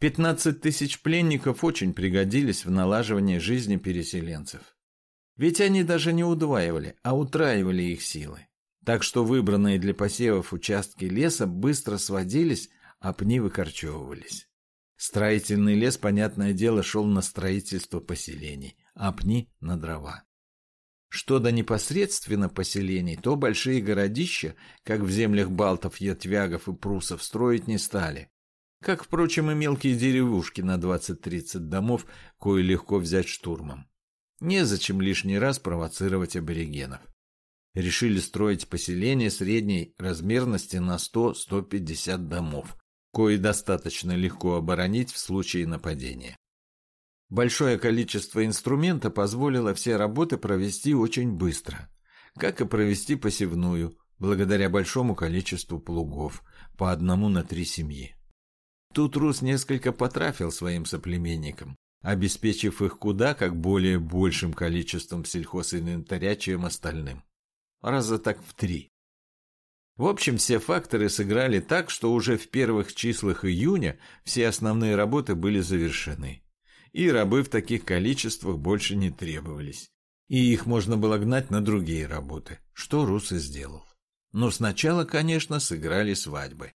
15 тысяч пленников очень пригодились в налаживании жизни переселенцев. Ведь они даже не удваивали, а утраивали их силы. Так что выбранные для посевов участки леса быстро сводились, а пни выкорчевывались. Строительный лес, понятное дело, шел на строительство поселений, а пни – на дрова. Что до непосредственно поселений, то большие городища, как в землях балтов, ятвягов и прусов, строить не стали. Как, впрочем, и мелкие деревушки на 20-30 домов, кое легко взять штурмом. Незачем лишний раз провоцировать аборигенов. Решили строить поселение средней размерности на 100-150 домов, кое достаточно легко оборонить в случае нападения. Большое количество инструмента позволило все работы провести очень быстро, как и провести посевную, благодаря большому количеству плугов, по одному на три семьи. Тут Рус несколько потрафил своим соплеменникам, обеспечив их куда как более большим количеством сельхозинвентаря, чем остальным. Раза так в три. В общем, все факторы сыграли так, что уже в первых числах июня все основные работы были завершены и рабы в таких количествах больше не требовались. И их можно было гнать на другие работы, что Рус и сделал. Но сначала, конечно, сыграли свадьбы.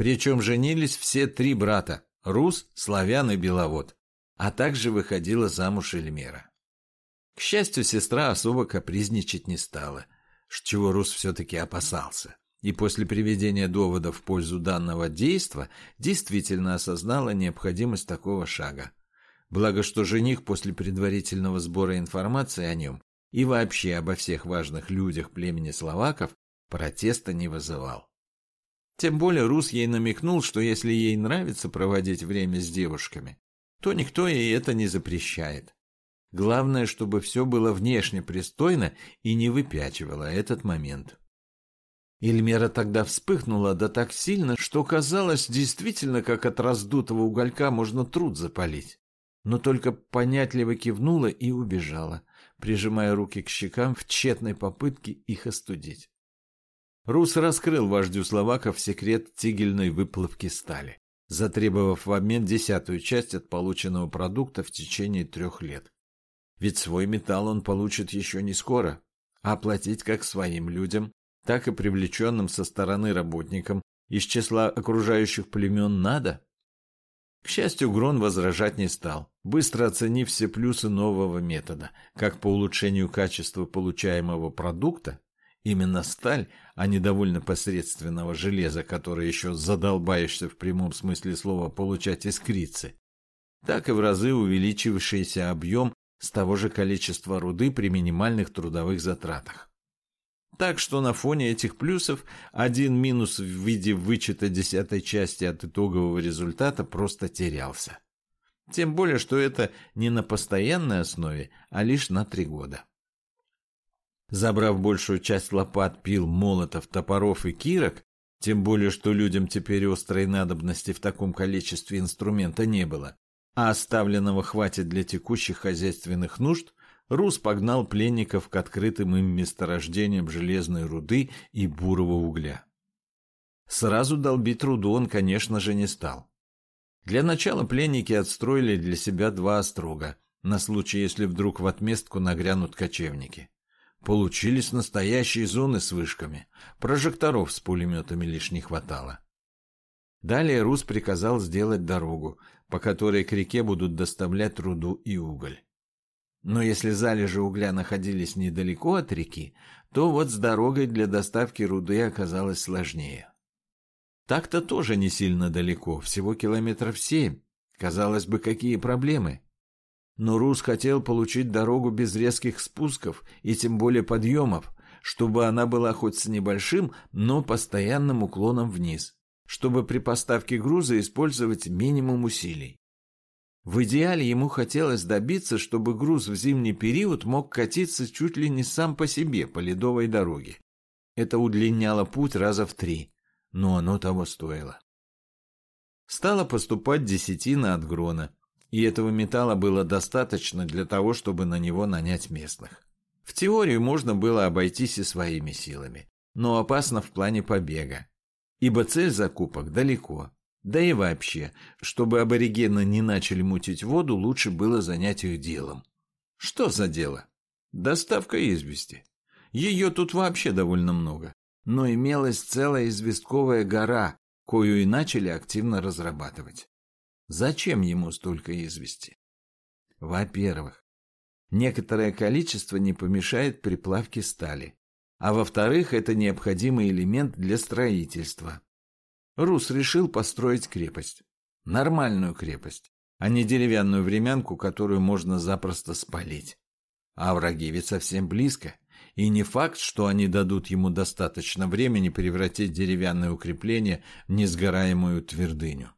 Причем женились все три брата – Рус, Славян и Беловод, а также выходила замуж Эльмера. К счастью, сестра особо капризничать не стала, чего Рус все-таки опасался, и после приведения довода в пользу данного действа действительно осознала необходимость такого шага. Благо, что жених после предварительного сбора информации о нем и вообще обо всех важных людях племени словаков протеста не вызывал. Тем более Рус ей намекнул, что если ей нравится проводить время с девушками, то никто ей это не запрещает. Главное, чтобы все было внешне пристойно и не выпячивало этот момент. Эльмера тогда вспыхнула да так сильно, что казалось действительно, как от раздутого уголька можно труд запалить но только понятливо кивнула и убежала, прижимая руки к щекам в тщетной попытке их остудить. Рус раскрыл вождю словаков секрет тигельной выплавки стали, затребовав в обмен десятую часть от полученного продукта в течение трех лет. Ведь свой металл он получит еще не скоро, а платить как своим людям, так и привлеченным со стороны работникам из числа окружающих племен надо. К счастью, Грон возражать не стал, быстро оценив все плюсы нового метода, как по улучшению качества получаемого продукта, именно сталь, а не довольно посредственного железа, которое еще задолбаешься в прямом смысле слова получать искрицы, так и в разы увеличившийся объем с того же количества руды при минимальных трудовых затратах. Так что на фоне этих плюсов один минус в виде вычета десятой части от итогового результата просто терялся. Тем более, что это не на постоянной основе, а лишь на три года. Забрав большую часть лопат, пил, молотов, топоров и кирок, тем более, что людям теперь острой надобности в таком количестве инструмента не было, а оставленного хватит для текущих хозяйственных нужд, Рус погнал пленников к открытым им месторождениям железной руды и бурого угля. Сразу долбить руду он, конечно же, не стал. Для начала пленники отстроили для себя два острога, на случай, если вдруг в отместку нагрянут кочевники. Получились настоящие зоны с вышками, прожекторов с пулеметами лишь не хватало. Далее Рус приказал сделать дорогу, по которой к реке будут доставлять руду и уголь. Но если залежи угля находились недалеко от реки, то вот с дорогой для доставки руды оказалось сложнее. Так-то тоже не сильно далеко, всего километров семь. Казалось бы, какие проблемы. Но Рус хотел получить дорогу без резких спусков и тем более подъемов, чтобы она была хоть с небольшим, но постоянным уклоном вниз, чтобы при поставке груза использовать минимум усилий. В идеале ему хотелось добиться, чтобы груз в зимний период мог катиться чуть ли не сам по себе по ледовой дороге. Это удлиняло путь раза в три, но оно того стоило. Стало поступать десятина от грона, и этого металла было достаточно для того, чтобы на него нанять местных. В теорию можно было обойтись и своими силами, но опасно в плане побега, ибо цель закупок далеко, Да и вообще, чтобы аборигены не начали мутить воду, лучше было занять их делом. Что за дело? Доставка извести. Ее тут вообще довольно много. Но имелась целая известковая гора, кою и начали активно разрабатывать. Зачем ему столько извести? Во-первых, некоторое количество не помешает при плавке стали. А во-вторых, это необходимый элемент для строительства. Рус решил построить крепость. Нормальную крепость, а не деревянную времянку, которую можно запросто спалить. А враги ведь совсем близко, и не факт, что они дадут ему достаточно времени превратить деревянное укрепление в несгораемую твердыню.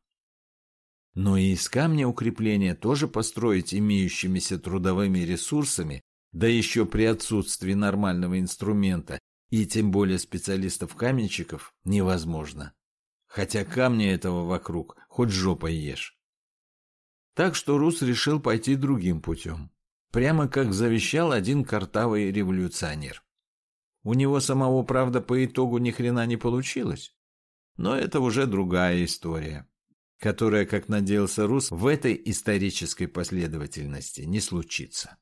Но и из камня укрепления тоже построить имеющимися трудовыми ресурсами, да еще при отсутствии нормального инструмента и тем более специалистов-каменщиков, невозможно. Хотя камня этого вокруг хоть жопой ешь. Так что Рус решил пойти другим путем. Прямо как завещал один картавый революционер. У него самого, правда, по итогу ни хрена не получилось. Но это уже другая история которая, как надеялся Рус, в этой исторической последовательности не случится.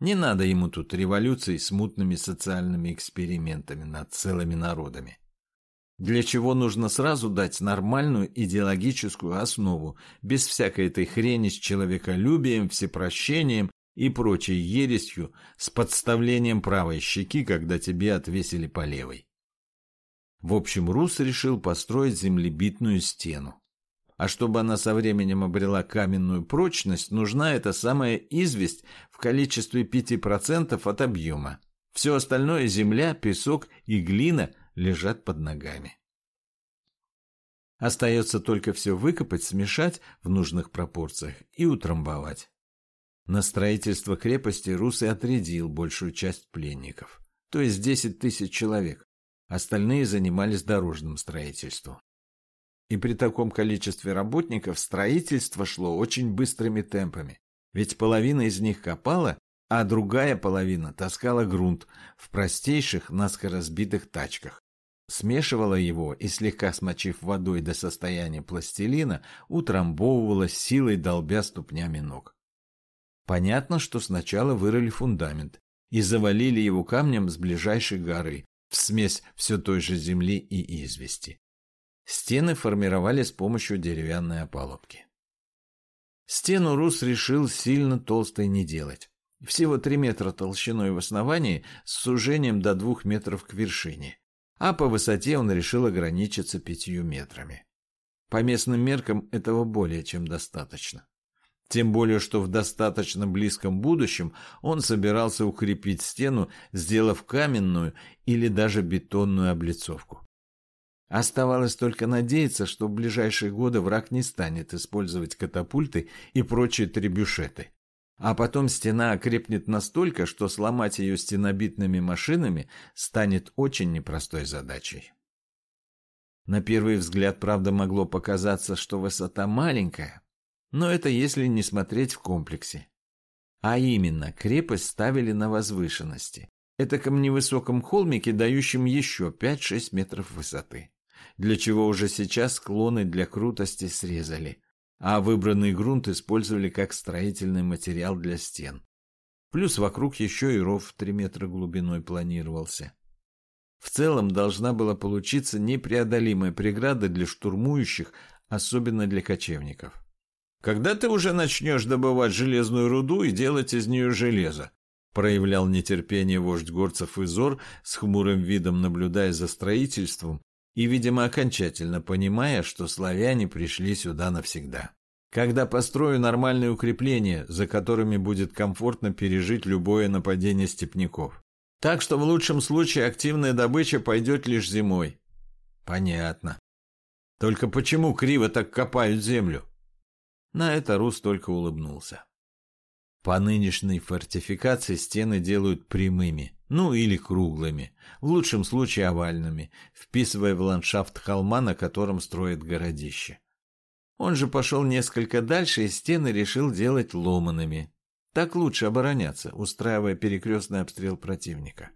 Не надо ему тут революций с мутными социальными экспериментами над целыми народами. Для чего нужно сразу дать нормальную идеологическую основу, без всякой этой хрени с человеколюбием, всепрощением и прочей ересью с подставлением правой щеки, когда тебе отвесили по левой. В общем, Рус решил построить землебитную стену. А чтобы она со временем обрела каменную прочность, нужна эта самая известь в количестве 5% от объема. Все остальное – земля, песок и глина – лежат под ногами. Остается только все выкопать, смешать в нужных пропорциях и утрамбовать. На строительство крепости Рус и отрядил большую часть пленников, то есть 10 тысяч человек. Остальные занимались дорожным строительством. И при таком количестве работников строительство шло очень быстрыми темпами, ведь половина из них копала, а другая половина таскала грунт в простейших, наскоро сбитых тачках. Смешивала его и, слегка смочив водой до состояния пластилина, утрамбовывала силой, долбя ступнями ног. Понятно, что сначала вырыли фундамент и завалили его камнем с ближайшей горы, в смесь все той же земли и извести. Стены формировали с помощью деревянной опалубки. Стену Рус решил сильно толстой не делать. Всего 3 метра толщиной в основании с сужением до 2 метров к вершине, а по высоте он решил ограничиться 5 метрами. По местным меркам этого более чем достаточно. Тем более, что в достаточно близком будущем он собирался укрепить стену, сделав каменную или даже бетонную облицовку. Оставалось только надеяться, что в ближайшие годы враг не станет использовать катапульты и прочие требюшеты. А потом стена окрепнет настолько, что сломать ее стенобитными машинами станет очень непростой задачей. На первый взгляд, правда, могло показаться, что высота маленькая, но это если не смотреть в комплексе. А именно, крепость ставили на возвышенности, этаком невысоком холмике, дающем еще 5-6 метров высоты для чего уже сейчас склоны для крутости срезали, а выбранный грунт использовали как строительный материал для стен. Плюс вокруг еще и ров в 3 метра глубиной планировался. В целом должна была получиться непреодолимая преграда для штурмующих, особенно для кочевников. «Когда ты уже начнешь добывать железную руду и делать из нее железо?» проявлял нетерпение вождь горцев Изор с хмурым видом наблюдая за строительством и, видимо, окончательно понимая, что славяне пришли сюда навсегда. Когда построю нормальные укрепления, за которыми будет комфортно пережить любое нападение степняков. Так что в лучшем случае активная добыча пойдет лишь зимой. Понятно. Только почему криво так копают землю? На это Рус только улыбнулся. По нынешней фортификации стены делают прямыми, ну или круглыми, в лучшем случае овальными, вписывая в ландшафт холма, на котором строят городище. Он же пошел несколько дальше и стены решил делать ломаными. Так лучше обороняться, устраивая перекрестный обстрел противника.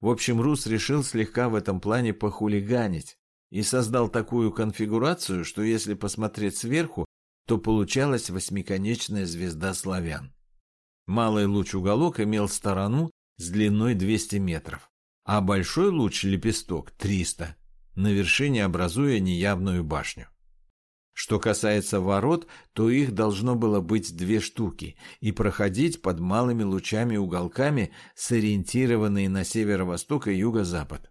В общем, Рус решил слегка в этом плане похулиганить и создал такую конфигурацию, что если посмотреть сверху, то получалась восьмиконечная звезда славян. Малый луч-уголок имел сторону с длиной 200 метров, а большой луч-лепесток – 300, на вершине образуя неявную башню. Что касается ворот, то их должно было быть две штуки и проходить под малыми лучами-уголками, сориентированные на северо-восток и юго-запад.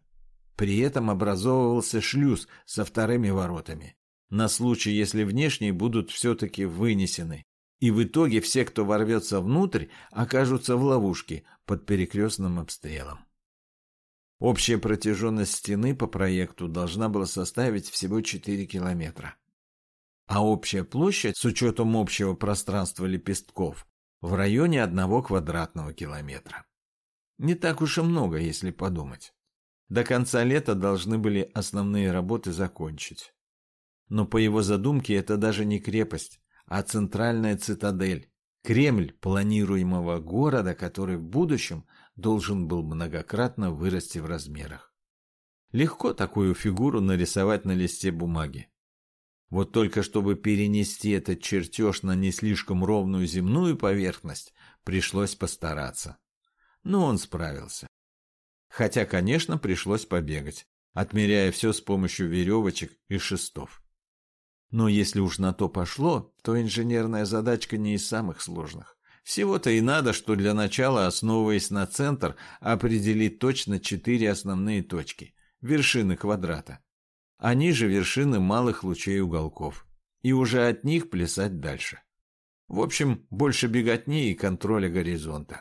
При этом образовывался шлюз со вторыми воротами, на случай, если внешние будут все-таки вынесены, и в итоге все, кто ворвется внутрь, окажутся в ловушке под перекрестным обстрелом. Общая протяженность стены по проекту должна была составить всего 4 километра а общая площадь с учетом общего пространства лепестков в районе одного квадратного километра. Не так уж и много, если подумать. До конца лета должны были основные работы закончить. Но по его задумке это даже не крепость, а центральная цитадель, Кремль планируемого города, который в будущем должен был многократно вырасти в размерах. Легко такую фигуру нарисовать на листе бумаги. Вот только чтобы перенести этот чертеж на не слишком ровную земную поверхность, пришлось постараться. Но он справился. Хотя, конечно, пришлось побегать, отмеряя все с помощью веревочек и шестов. Но если уж на то пошло, то инженерная задачка не из самых сложных. Всего-то и надо, что для начала, основываясь на центр, определить точно четыре основные точки – вершины квадрата а ниже вершины малых лучей уголков, и уже от них плясать дальше. В общем, больше беготни и контроля горизонта.